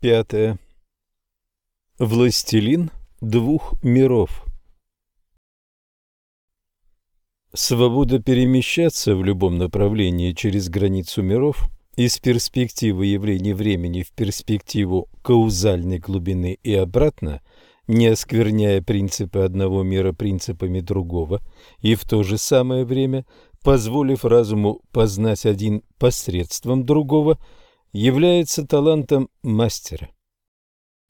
Пятое. Властелин двух миров. Свобода перемещаться в любом направлении через границу миров из перспективы явлений времени в перспективу каузальной глубины и обратно, не оскверняя принципы одного мира принципами другого, и в то же самое время, позволив разуму познать один посредством другого – является талантом мастера.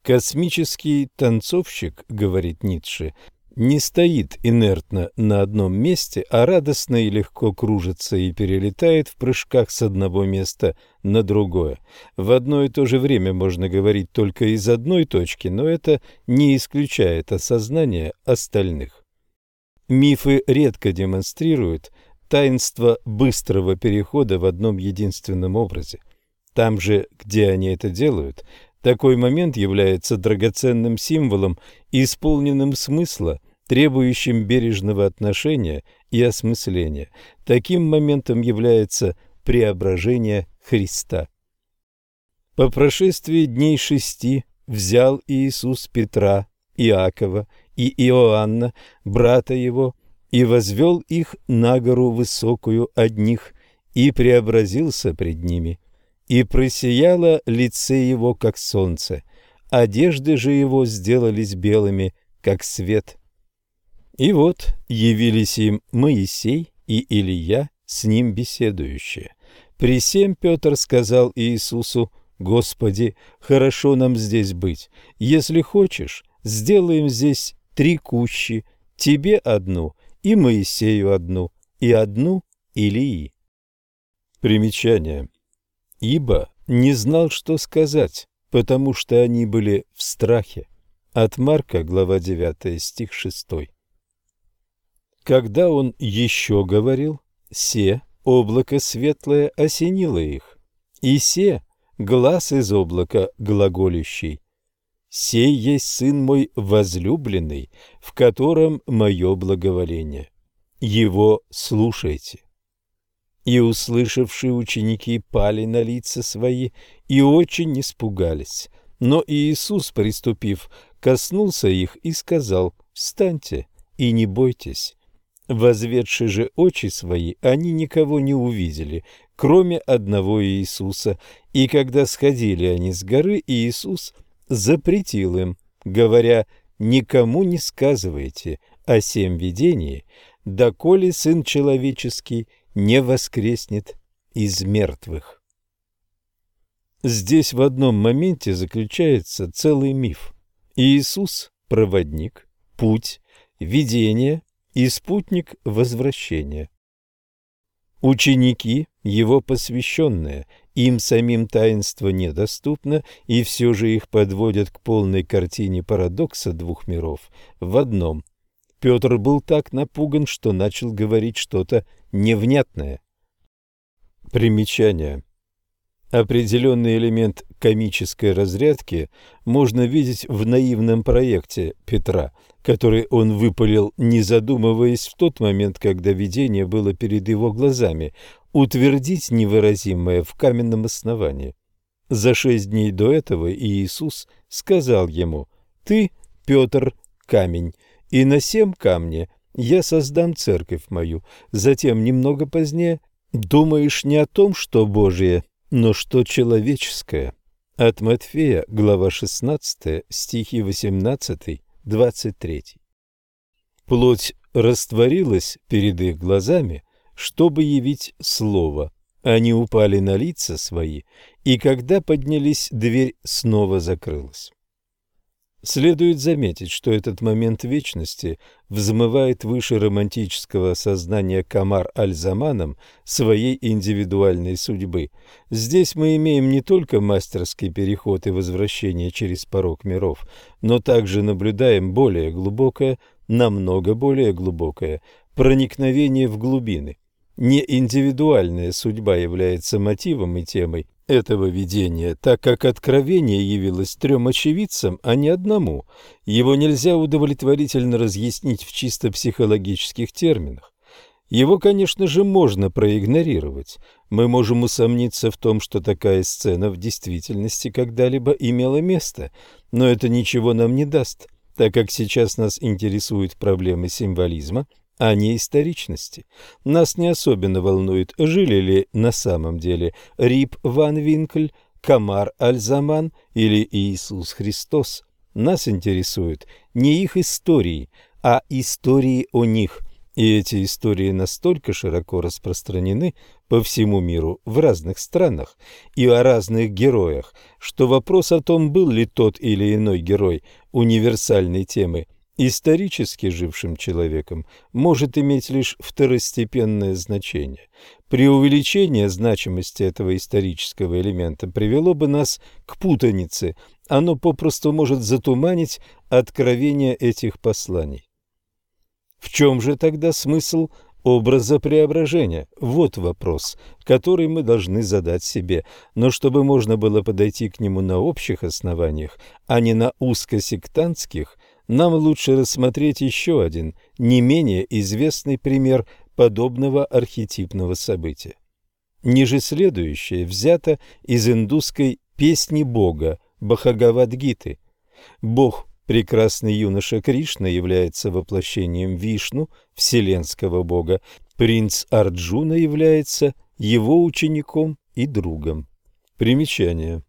Космический танцовщик, говорит Ницше, не стоит инертно на одном месте, а радостно и легко кружится и перелетает в прыжках с одного места на другое. В одно и то же время можно говорить только из одной точки, но это не исключает осознание остальных. Мифы редко демонстрируют таинство быстрого перехода в одном единственном образе. Там же, где они это делают, такой момент является драгоценным символом, исполненным смысла, требующим бережного отношения и осмысления. Таким моментом является преображение Христа. По прошествии дней шести взял Иисус Петра, Иакова и Иоанна, брата его, и возвел их на гору высокую одних, и преобразился пред ними – и просияло лице его, как солнце, одежды же его сделались белыми, как свет. И вот явились им Моисей и Илья, с ним беседующие. При всем Петр сказал Иисусу, «Господи, хорошо нам здесь быть. Если хочешь, сделаем здесь три кущи, тебе одну и Моисею одну, и одну Илии». Примечание ибо не знал, что сказать, потому что они были в страхе. От Марка, глава 9, стих 6. Когда он еще говорил, се, облако светлое, осенило их, и се, глаз из облака глаголющий. «Сей есть Сын мой возлюбленный, в котором мое благоволение. Его слушайте». И услышавшие ученики пали на лица свои и очень испугались. Но Иисус, приступив, коснулся их и сказал, «Встаньте и не бойтесь». Возведши же очи свои, они никого не увидели, кроме одного Иисуса. И когда сходили они с горы, Иисус запретил им, говоря, «Никому не сказывайте о сем видении, доколе Сын Человеческий не воскреснет из мертвых. Здесь в одном моменте заключается целый миф. Иисус – проводник, путь, видение и спутник возвращения. Ученики, его посвященные, им самим таинство недоступно, и все же их подводят к полной картине парадокса двух миров в одном. Петр был так напуган, что начал говорить что-то невнятное. Примечание. Определенный элемент комической разрядки можно видеть в наивном проекте Петра, который он выпалил, не задумываясь в тот момент, когда видение было перед его глазами, утвердить невыразимое в каменном основании. За шесть дней до этого Иисус сказал ему «Ты, Петр, камень, и на сем камне я создам церковь мою. Затем, немного позднее, думаешь не о том, что Божие, но что человеческое. От Матфея, глава 16, стихи 18-23. Плоть растворилась перед их глазами, чтобы явить слово. Они упали на лица свои, и когда поднялись, дверь снова закрылась. Следует заметить, что этот момент вечности взмывает выше романтического сознания Камар Аль-Заманом своей индивидуальной судьбы. Здесь мы имеем не только мастерский переход и возвращение через порог миров, но также наблюдаем более глубокое, намного более глубокое проникновение в глубины. Не индивидуальная судьба является мотивом и темой, этого видения, так как откровение явилось трем очевидцам, а не одному. Его нельзя удовлетворительно разъяснить в чисто психологических терминах. Его, конечно же, можно проигнорировать. Мы можем усомниться в том, что такая сцена в действительности когда-либо имела место, но это ничего нам не даст, так как сейчас нас интересуют проблемы символизма, а не историчности. Нас не особенно волнует, жили ли на самом деле Рип Ван Винкль, Камар Альзаман или Иисус Христос. Нас интересуют не их истории, а истории о них – и эти истории настолько широко распространены по всему миру в разных странах и о разных героях, что вопрос о том, был ли тот или иной герой универсальной темы исторически жившим человеком, может иметь лишь второстепенное значение. Преувеличение значимости этого исторического элемента привело бы нас к путанице, оно попросту может затуманить откровение этих посланий. В чем же тогда смысл образа преображения? Вот вопрос, который мы должны задать себе. Но чтобы можно было подойти к нему на общих основаниях, а не на узкосектантских, нам лучше рассмотреть еще один, не менее известный пример подобного архетипного события. Ниже следующее взято из индусской «Песни Бога» Бхагавадгиты. Бог Прекрасный юноша Кришна является воплощением Вишну, вселенского бога. Принц Арджуна является его учеником и другом. Примечание.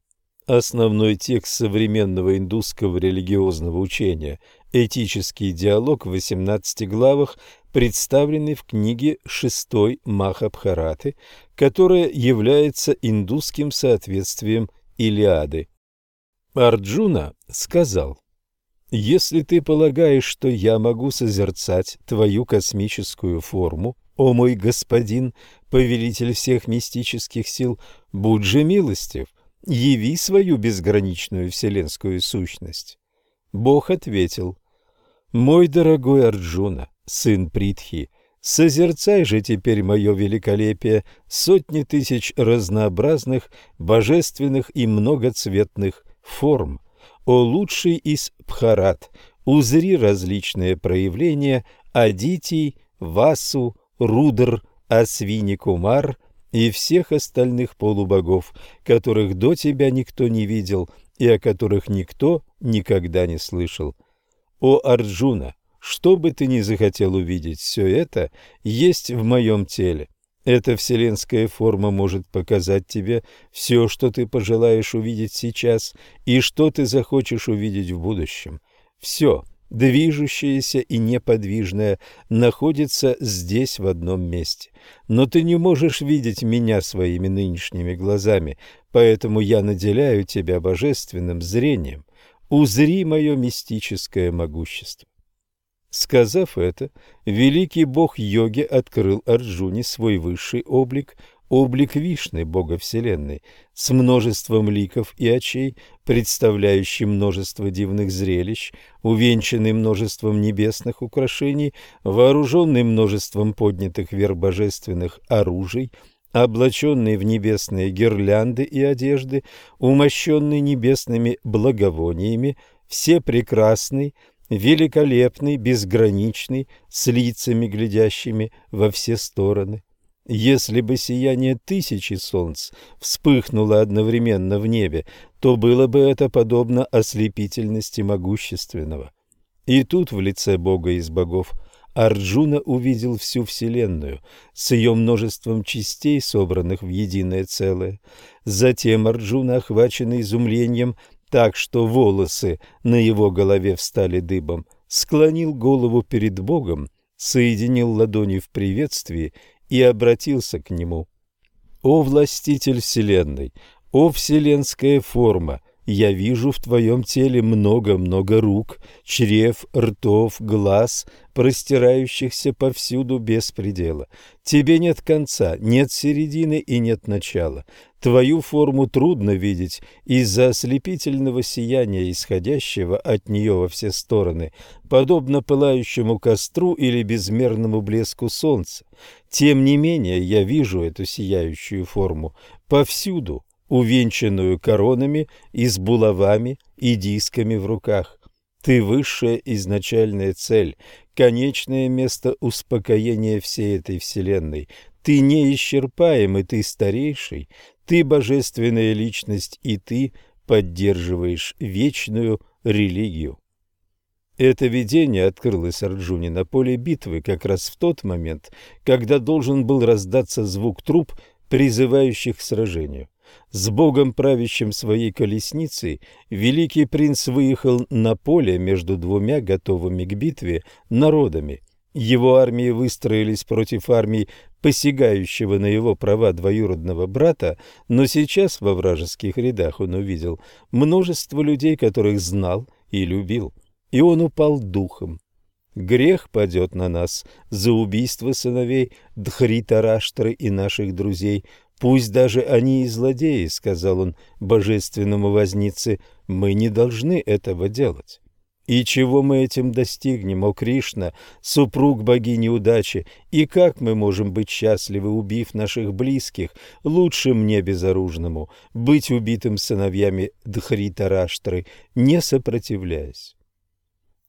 Основной текст современного индусского религиозного учения «Этический диалог» в 18 главах, представленный в книге шестой Махабхараты, которая является индусским соответствием Илиады. Арджуна сказал если ты полагаешь, что я могу созерцать твою космическую форму, о мой господин, повелитель всех мистических сил, будь же милостив, яви свою безграничную вселенскую сущность. Бог ответил, «Мой дорогой Арджуна, сын Притхи, созерцай же теперь мое великолепие сотни тысяч разнообразных, божественных и многоцветных форм» о лучший из Бхарат, узри различные проявления Адитий, Васу, Рудр, Асвини Кумар и всех остальных полубогов, которых до тебя никто не видел и о которых никто никогда не слышал. О Арджуна, что бы ты ни захотел увидеть, все это есть в моем теле. Эта вселенская форма может показать тебе все, что ты пожелаешь увидеть сейчас и что ты захочешь увидеть в будущем. Все, движущееся и неподвижное, находится здесь в одном месте. Но ты не можешь видеть меня своими нынешними глазами, поэтому я наделяю тебя божественным зрением. Узри мое мистическое могущество. Сказав это, великий бог йоги открыл Арджуне свой высший облик, облик Вишны, бога Вселенной, с множеством ликов и очей, представляющий множество дивных зрелищ, увенчанный множеством небесных украшений, вооруженный множеством поднятых вверх божественных оружий, облаченный в небесные гирлянды и одежды, умощенный небесными благовониями, все прекрасный, великолепный, безграничный, с лицами, глядящими во все стороны. Если бы сияние тысячи солнц вспыхнуло одновременно в небе, то было бы это подобно ослепительности могущественного. И тут в лице Бога из богов Арджуна увидел всю Вселенную с ее множеством частей, собранных в единое целое. Затем Арджуна, охваченный изумлением, так что волосы на его голове встали дыбом, склонил голову перед Богом, соединил ладони в приветствии и обратился к нему. «О властитель вселенной! О вселенская форма! Я вижу в твоем теле много-много рук, чрев, ртов, глаз, простирающихся повсюду без предела. Тебе нет конца, нет середины и нет начала. Твою форму трудно видеть из-за ослепительного сияния, исходящего от нее во все стороны, подобно пылающему костру или безмерному блеску солнца. Тем не менее, я вижу эту сияющую форму повсюду, увенчанную коронами и с булавами и дисками в руках. Ты высшая изначальная цель, конечное место успокоения всей этой вселенной. Ты неисчерпаемый, ты старейший, ты божественная личность, и ты поддерживаешь вечную религию. Это видение открылось Арджуне на поле битвы как раз в тот момент, когда должен был раздаться звук труп, призывающих к сражению. С богом, правящим своей колесницей, великий принц выехал на поле между двумя готовыми к битве народами. Его армии выстроились против армий посягающего на его права двоюродного брата, но сейчас во вражеских рядах он увидел множество людей, которых знал и любил, и он упал духом. Грех падет на нас за убийство сыновей Дхритараштры и наших друзей, Пусть даже они и злодеи, сказал он божественному вознице, мы не должны этого делать. И чего мы этим достигнем, о Кришна, супруг богини удачи, и как мы можем быть счастливы, убив наших близких, лучше мне безоружному, быть убитым сыновьями Дхритараштры, не сопротивляясь.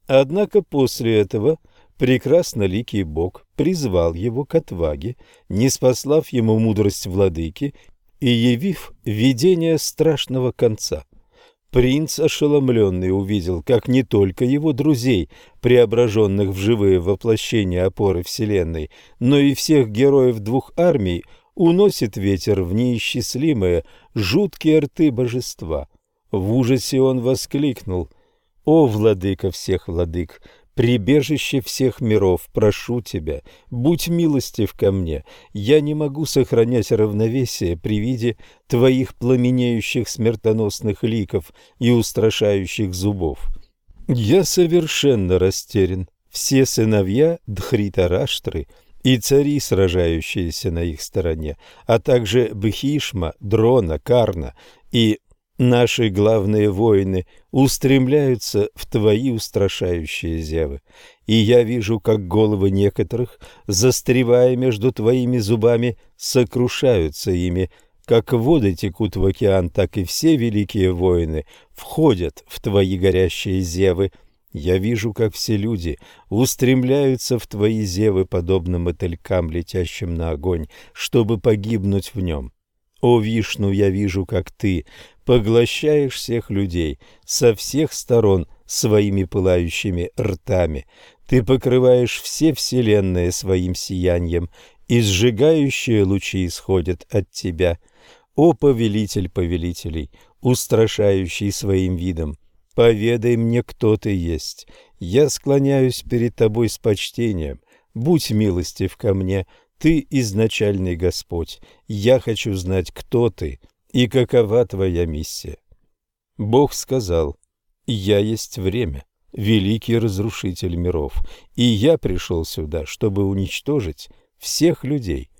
Однако после этого прекрасноликий Бог призвал его к отваге, не спаслав ему мудрость владыки и явив видение страшного конца. Принц, ошеломленный, увидел, как не только его друзей, преображенных в живые воплощения опоры Вселенной, но и всех героев двух армий уносит ветер в неисчислимые, жуткие рты божества. В ужасе он воскликнул «О, владыка всех владык! Прибежище всех миров, прошу тебя, будь милостив ко мне. Я не могу сохранять равновесие при виде твоих пламенеющих смертоносных ликов и устрашающих зубов. Я совершенно растерян. Все сыновья Дхритараштры и цари, сражающиеся на их стороне, а также Бхишма, Дрона, Карна и Наши главные воины устремляются в твои устрашающие зевы, и я вижу, как головы некоторых, застревая между твоими зубами, сокрушаются ими, как воды текут в океан, так и все великие воины входят в твои горящие зевы. Я вижу, как все люди устремляются в твои зевы, подобно мотылькам, летящим на огонь, чтобы погибнуть в нем. О, Вишну, я вижу, как ты поглощаешь всех людей со всех сторон своими пылающими ртами. Ты покрываешь все вселенные своим сиянием, и сжигающие лучи исходят от тебя. О, повелитель повелителей, устрашающий своим видом, поведай мне, кто ты есть. Я склоняюсь перед тобой с почтением. Будь милостив ко мне, ты изначальный Господь. Я хочу знать, кто ты, и какова твоя миссия? Бог сказал, «Я есть время, великий разрушитель миров, и я пришел сюда, чтобы уничтожить всех людей.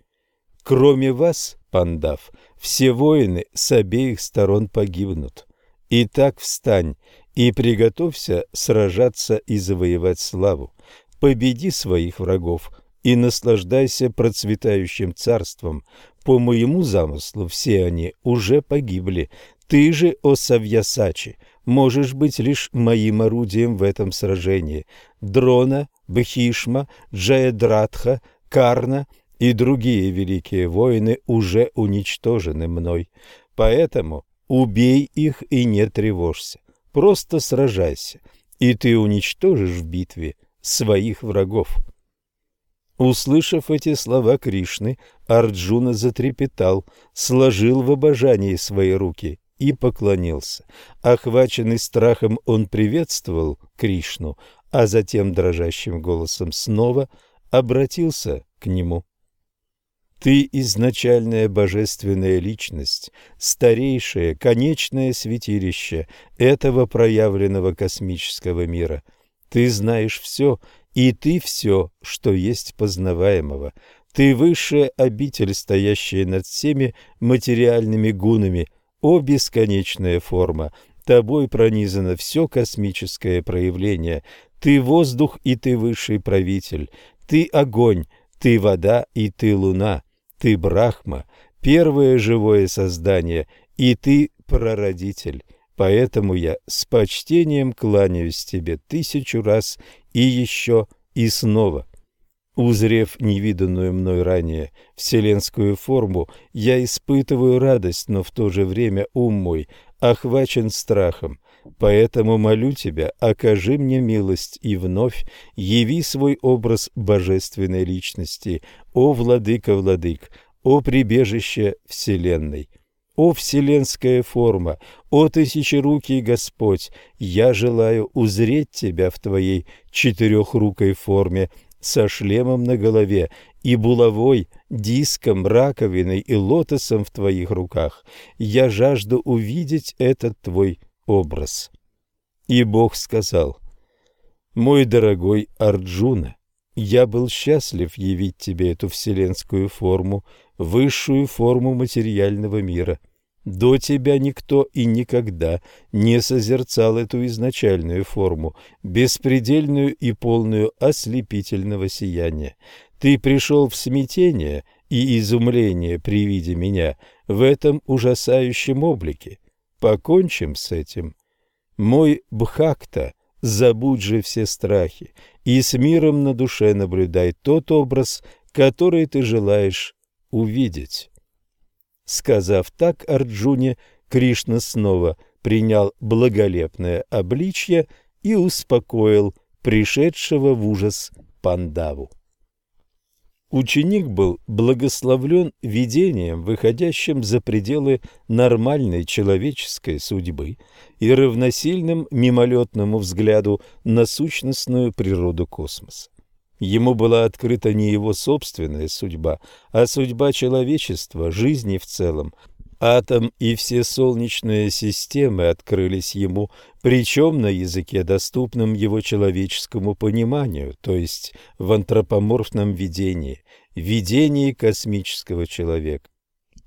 Кроме вас, пандав, все воины с обеих сторон погибнут. Итак, встань и приготовься сражаться и завоевать славу. Победи своих врагов и наслаждайся процветающим царством, по моему замыслу все они уже погибли. Ты же, о Савьясачи, можешь быть лишь моим орудием в этом сражении. Дрона, Бхишма, Джаядратха, Карна и другие великие воины уже уничтожены мной. Поэтому убей их и не тревожься. Просто сражайся, и ты уничтожишь в битве своих врагов. Услышав эти слова Кришны, Арджуна затрепетал, сложил в обожании свои руки и поклонился. Охваченный страхом, он приветствовал Кришну, а затем дрожащим голосом снова обратился к нему. Ты изначальная божественная личность, старейшее, конечное святилище этого проявленного космического мира. Ты знаешь все и ты все, что есть познаваемого. Ты высшая обитель, стоящая над всеми материальными гунами, о бесконечная форма. Тобой пронизано все космическое проявление. Ты воздух, и ты высший правитель. Ты огонь, ты вода, и ты луна. Ты Брахма, первое живое создание, и ты прародитель. Поэтому я с почтением кланяюсь тебе тысячу раз и еще и снова. Узрев невиданную мной ранее вселенскую форму, я испытываю радость, но в то же время ум мой охвачен страхом. Поэтому молю тебя, окажи мне милость и вновь яви свой образ божественной личности, о владыка владык, о прибежище вселенной. О вселенская форма, о тысячерукий Господь, я желаю узреть Тебя в Твоей четырехрукой форме, со шлемом на голове и булавой, диском, раковиной и лотосом в Твоих руках. Я жажду увидеть этот Твой образ. И Бог сказал, «Мой дорогой Арджуна, я был счастлив явить тебе эту вселенскую форму, высшую форму материального мира». До тебя никто и никогда не созерцал эту изначальную форму, беспредельную и полную ослепительного сияния. Ты пришел в смятение и изумление при виде меня в этом ужасающем облике. Покончим с этим. Мой Бхакта, забудь же все страхи, и с миром на душе наблюдай тот образ, который ты желаешь увидеть». Сказав так Арджуне, Кришна снова принял благолепное обличье и успокоил пришедшего в ужас Пандаву. Ученик был благословлен видением, выходящим за пределы нормальной человеческой судьбы и равносильным мимолетному взгляду на сущностную природу космоса. Ему была открыта не его собственная судьба, а судьба человечества, жизни в целом. Атом и все солнечные системы открылись ему, причем на языке, доступном его человеческому пониманию, то есть в антропоморфном видении, видении космического человека.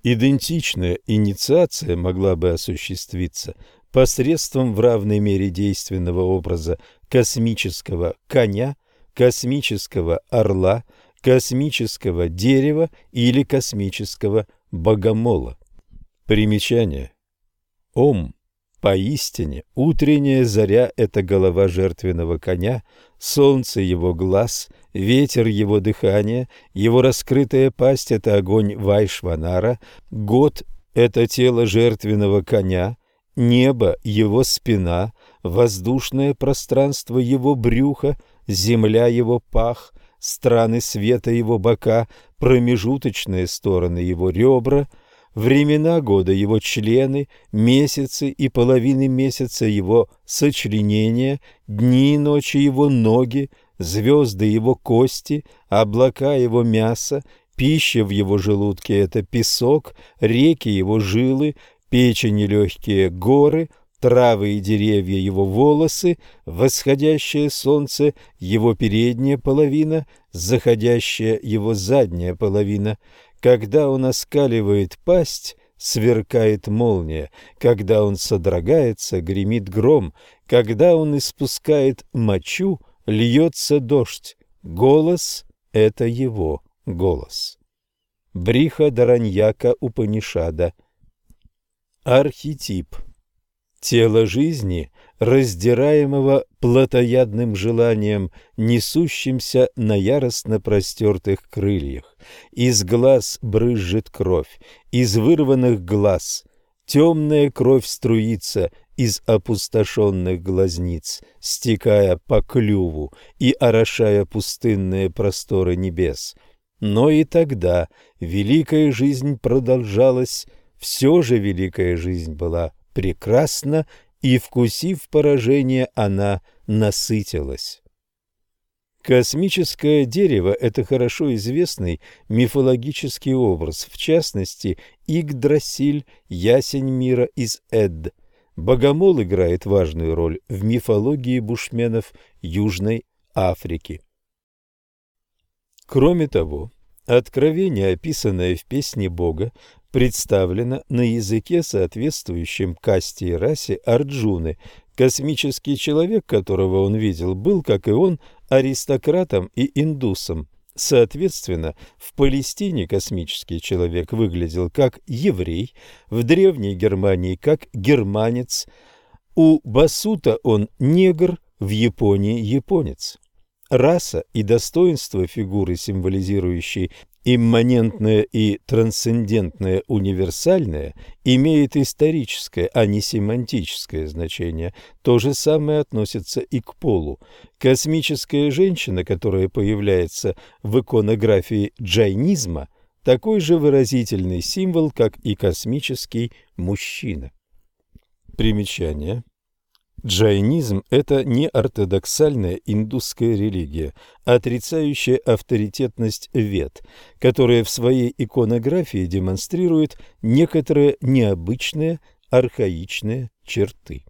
Идентичная инициация могла бы осуществиться посредством в равной мере действенного образа космического коня космического орла, космического дерева или космического богомола. Примечание. Ом. Поистине, утренняя заря – это голова жертвенного коня, солнце – его глаз, ветер – его дыхание, его раскрытая пасть – это огонь Вайшванара, год – это тело жертвенного коня, небо – его спина, воздушное пространство – его брюхо – земля его пах, страны света его бока, промежуточные стороны его ребра, времена года его члены, месяцы и половины месяца его сочленения, дни и ночи его ноги, звезды его кости, облака его мяса, пища в его желудке – это песок, реки его жилы, печени легкие горы – травы и деревья его волосы, восходящее солнце его передняя половина, заходящая его задняя половина. Когда он оскаливает пасть, сверкает молния, когда он содрогается, гремит гром, когда он испускает мочу, льется дождь. Голос — это его голос. Бриха Дараньяка Упанишада Архетип тело жизни, раздираемого плотоядным желанием, несущимся на яростно простертых крыльях. Из глаз брызжет кровь, из вырванных глаз темная кровь струится из опустошенных глазниц, стекая по клюву и орошая пустынные просторы небес. Но и тогда великая жизнь продолжалась, все же великая жизнь была прекрасно, и, вкусив поражение, она насытилась. Космическое дерево – это хорошо известный мифологический образ, в частности, Игдрасиль, ясень мира из Эд. Богомол играет важную роль в мифологии бушменов Южной Африки. Кроме того, откровение, описанное в песне Бога, представлена на языке, соответствующем касте и расе Арджуны. Космический человек, которого он видел, был, как и он, аристократом и индусом. Соответственно, в Палестине космический человек выглядел как еврей, в Древней Германии как германец, У Басута он негр, в Японии японец. Раса и достоинство фигуры, символизирующей имманентное и трансцендентное универсальное, имеет историческое, а не семантическое значение. То же самое относится и к полу. Космическая женщина, которая появляется в иконографии джайнизма, такой же выразительный символ, как и космический мужчина. Примечание. Джайнизм – это не ортодоксальная индусская религия, отрицающая авторитетность вед, которая в своей иконографии демонстрирует некоторые необычные архаичные черты.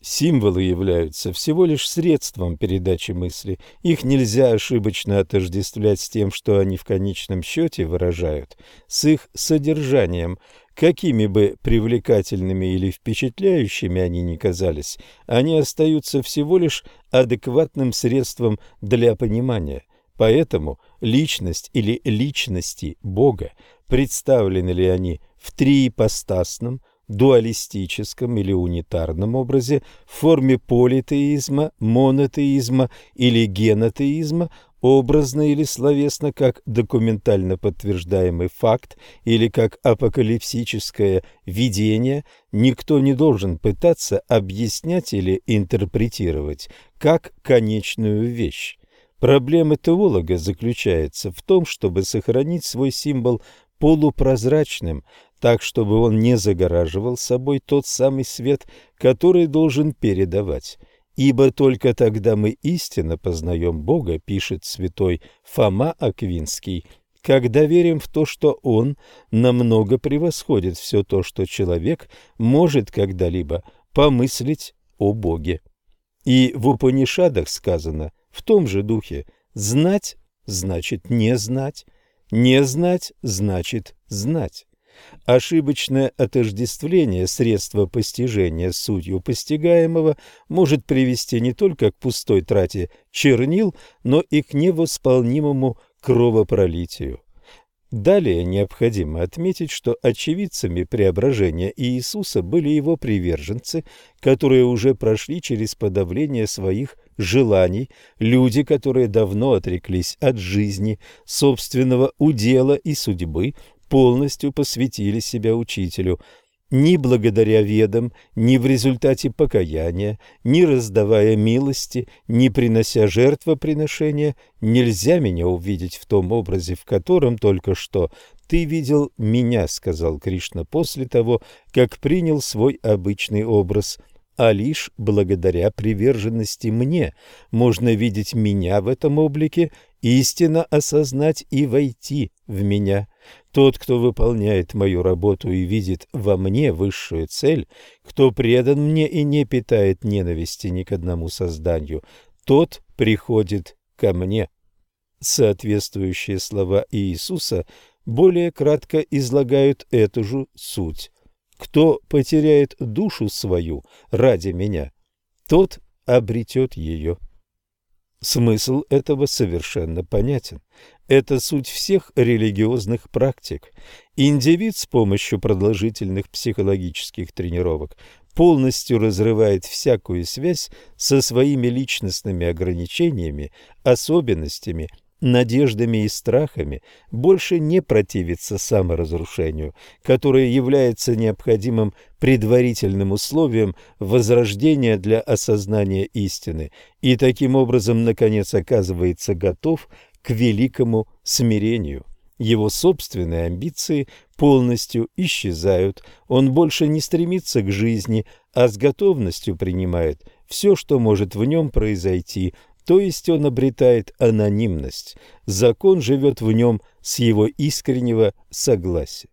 Символы являются всего лишь средством передачи мысли. Их нельзя ошибочно отождествлять с тем, что они в конечном счете выражают, с их содержанием – Какими бы привлекательными или впечатляющими они ни казались, они остаются всего лишь адекватным средством для понимания. Поэтому личность или личности Бога, представлены ли они в триипостасном, дуалистическом или унитарном образе, в форме политеизма, монотеизма или генотеизма, образно или словесно, как документально подтверждаемый факт или как апокалипсическое видение, никто не должен пытаться объяснять или интерпретировать как конечную вещь. Проблема теолога заключается в том, чтобы сохранить свой символ полупрозрачным, так, чтобы он не загораживал собой тот самый свет, который должен передавать. Ибо только тогда мы истинно познаем Бога, пишет святой Фома Аквинский, когда верим в то, что Он намного превосходит все то, что человек может когда-либо помыслить о Боге. И в Упанишадах сказано в том же духе «знать» значит не знать, не знать значит знать. Ошибочное отождествление средства постижения с сутью постигаемого может привести не только к пустой трате чернил, но и к невосполнимому кровопролитию. Далее необходимо отметить, что очевидцами преображения Иисуса были его приверженцы, которые уже прошли через подавление своих желаний, люди, которые давно отреклись от жизни, собственного удела и судьбы, полностью посвятили себя учителю. Ни благодаря ведам, ни в результате покаяния, ни раздавая милости, ни принося жертвоприношения, нельзя меня увидеть в том образе, в котором только что «Ты видел меня», — сказал Кришна после того, как принял свой обычный образ – а лишь благодаря приверженности мне можно видеть меня в этом облике, истинно осознать и войти в меня. Тот, кто выполняет мою работу и видит во мне высшую цель, кто предан мне и не питает ненависти ни к одному созданию, тот приходит ко мне. Соответствующие слова Иисуса более кратко излагают эту же суть. Кто потеряет душу свою ради меня, тот обретет ее. Смысл этого совершенно понятен. Это суть всех религиозных практик. Индивид с помощью продолжительных психологических тренировок полностью разрывает всякую связь со своими личностными ограничениями, особенностями надеждами и страхами больше не противится саморазрушению, которое является необходимым предварительным условием возрождения для осознания истины, и таким образом, наконец, оказывается готов к великому смирению. Его собственные амбиции полностью исчезают, он больше не стремится к жизни, а с готовностью принимает все, что может в нем произойти, то есть он обретает анонимность, закон живет в нем с его искреннего согласия.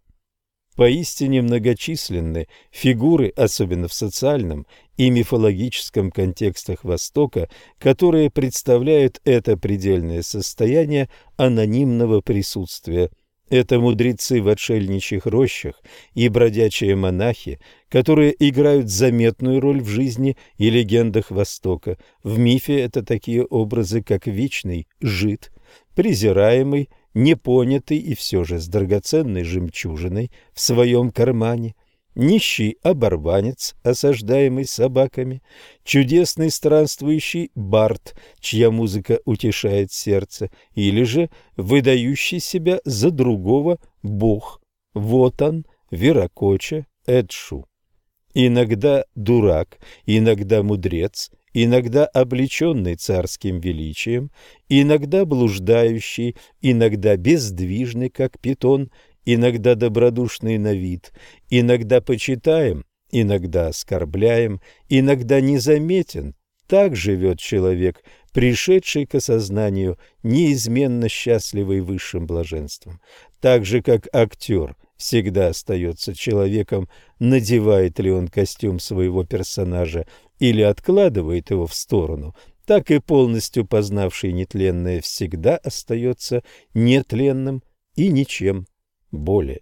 Поистине многочисленны фигуры, особенно в социальном и мифологическом контекстах Востока, которые представляют это предельное состояние анонимного присутствия – это мудрецы в отшельничьих рощах и бродячие монахи, которые играют заметную роль в жизни и легендах Востока. В мифе это такие образы, как вечный жид, презираемый, непонятый и все же с драгоценной жемчужиной в своем кармане, нищий оборванец, осаждаемый собаками, чудесный странствующий бард, чья музыка утешает сердце, или же выдающий себя за другого бог. Вот он, Веракоча, Эдшу. Иногда дурак, иногда мудрец, иногда облеченный царским величием, иногда блуждающий, иногда бездвижный, как питон, иногда добродушный на вид, иногда почитаем, иногда оскорбляем, иногда незаметен. Так живет человек, пришедший к осознанию, неизменно счастливый высшим блаженством. Так же, как актер всегда остается человеком, надевает ли он костюм своего персонажа или откладывает его в сторону, так и полностью познавший нетленное всегда остается нетленным и ничем более.